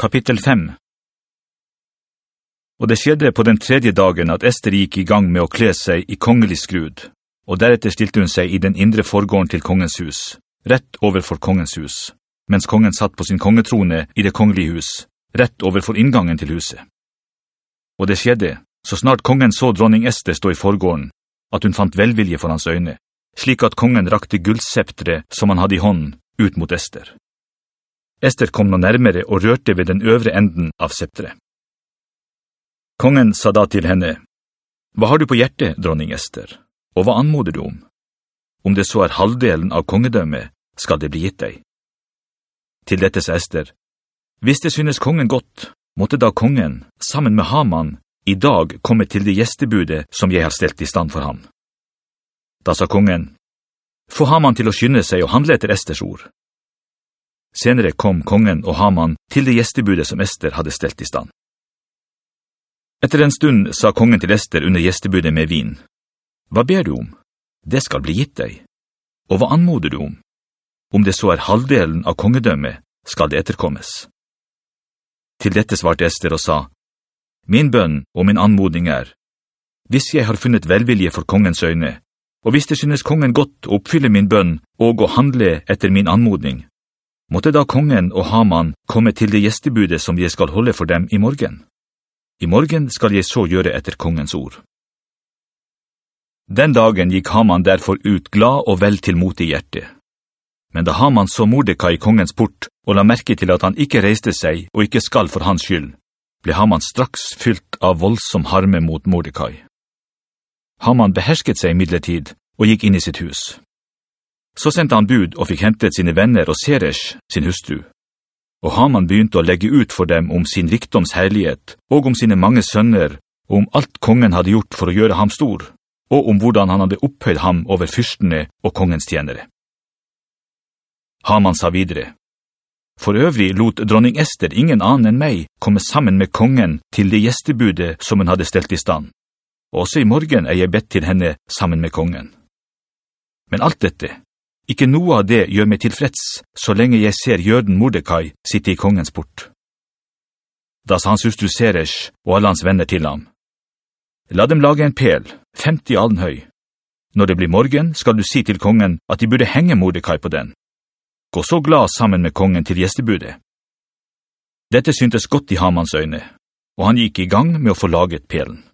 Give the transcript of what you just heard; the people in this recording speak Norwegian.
Kapittel 5 Og det skjedde på den tredje dagen at Ester gikk i gang med å kle seg i kongelig skrud, og deretter stilte hun seg i den indre forgården til kongens hus, rett overfor kongens hus, mens kongen satt på sin kongetrone i det kongelige hus, rett overfor inngangen til huset. Og det skjedde, så snart kongen så dronning Ester stå i forgården, at hun fant velvilje for hans øyne, slik at kongen rakte guldseptre som han hadde i hånden ut mot Ester. Ester kom nå nærmere og rørte ved den øvre enden av septret. Kongen sa da til henne, «Hva har du på hjertet, dronning Ester, og hva anmoder du om? Om det så er halvdelen av kongedømmet, skal det bli gitt deg.» Til dette sa Ester, «Hvis det synes kongen godt, måtte da kongen, sammen med Haman, i dag komme til det gjestebudet som jeg har stelt i stand for ham.» Da sa kongen, «Få Haman til å skynde seg og handle etter Esters ord.» Senere kom kongen og Haman til det gjestebudet som Ester hadde stelt i stand. Etter en stund sa kongen til Ester under gjestebudet med vin, «Hva ber du om? Det skal bli gitt deg. Og hva anmoder du om? Om det så er halvdelen av kongedømmet, skal det etterkommes.» Til dette svarte Ester og sa, «Min bønn og min anmodning er, hvis jeg har funnet velvilje for kongens øyne, og hvis det synes kongen godt å oppfylle min bønn og å handle etter min anmodning, måtte da kongen og Haman komme til det gjestebudet som jeg skal holde for dem i morgen. I morgen skal jeg så gjøre etter kongens ord. Den dagen gikk Haman derfor ut glad og vel til mot i hjertet. Men da Haman så Mordecai i kongens port og la merke til at han ikke reiste seg og ikke skal for hans skyld, ble Haman straks fylt av voldsom harme mot Mordecai. Haman behersket seg midlertid og gikk inn i sitt hus. Så sendte han bud og fikk hentet sine venner og Seresh, sin hustru. Og Haman begynte å legge ut for dem om sin rikdoms herlighet, og om sine mange sønner, og om alt kongen hadde gjort for å gjøre ham stor, og om hvordan han hadde opphøyd ham over fyrstene og kongens tjenere. Haman sa videre, For øvrig lot dronning Ester ingen annen enn meg komme sammen med kongen til det gjestebudet som hun hadde stelt i stand. Også i morgen er jeg bedt til henne sammen med kongen. Men alt dette, ikke noe av det gjør meg tilfreds, så lenge jeg ser jøden Mordecai sitte i kongens port. Da sa hans hustru Seresh og alle hans venner til ham. La dem lage en pel, 50 alen høy. Når det blir morgen, skal du si til kongen at de burde henge Mordecai på den. Gå så glad sammen med kongen til gjestebudet. Dette syntes godt i Hamans øyne, og han gikk i gang med å få laget pelen.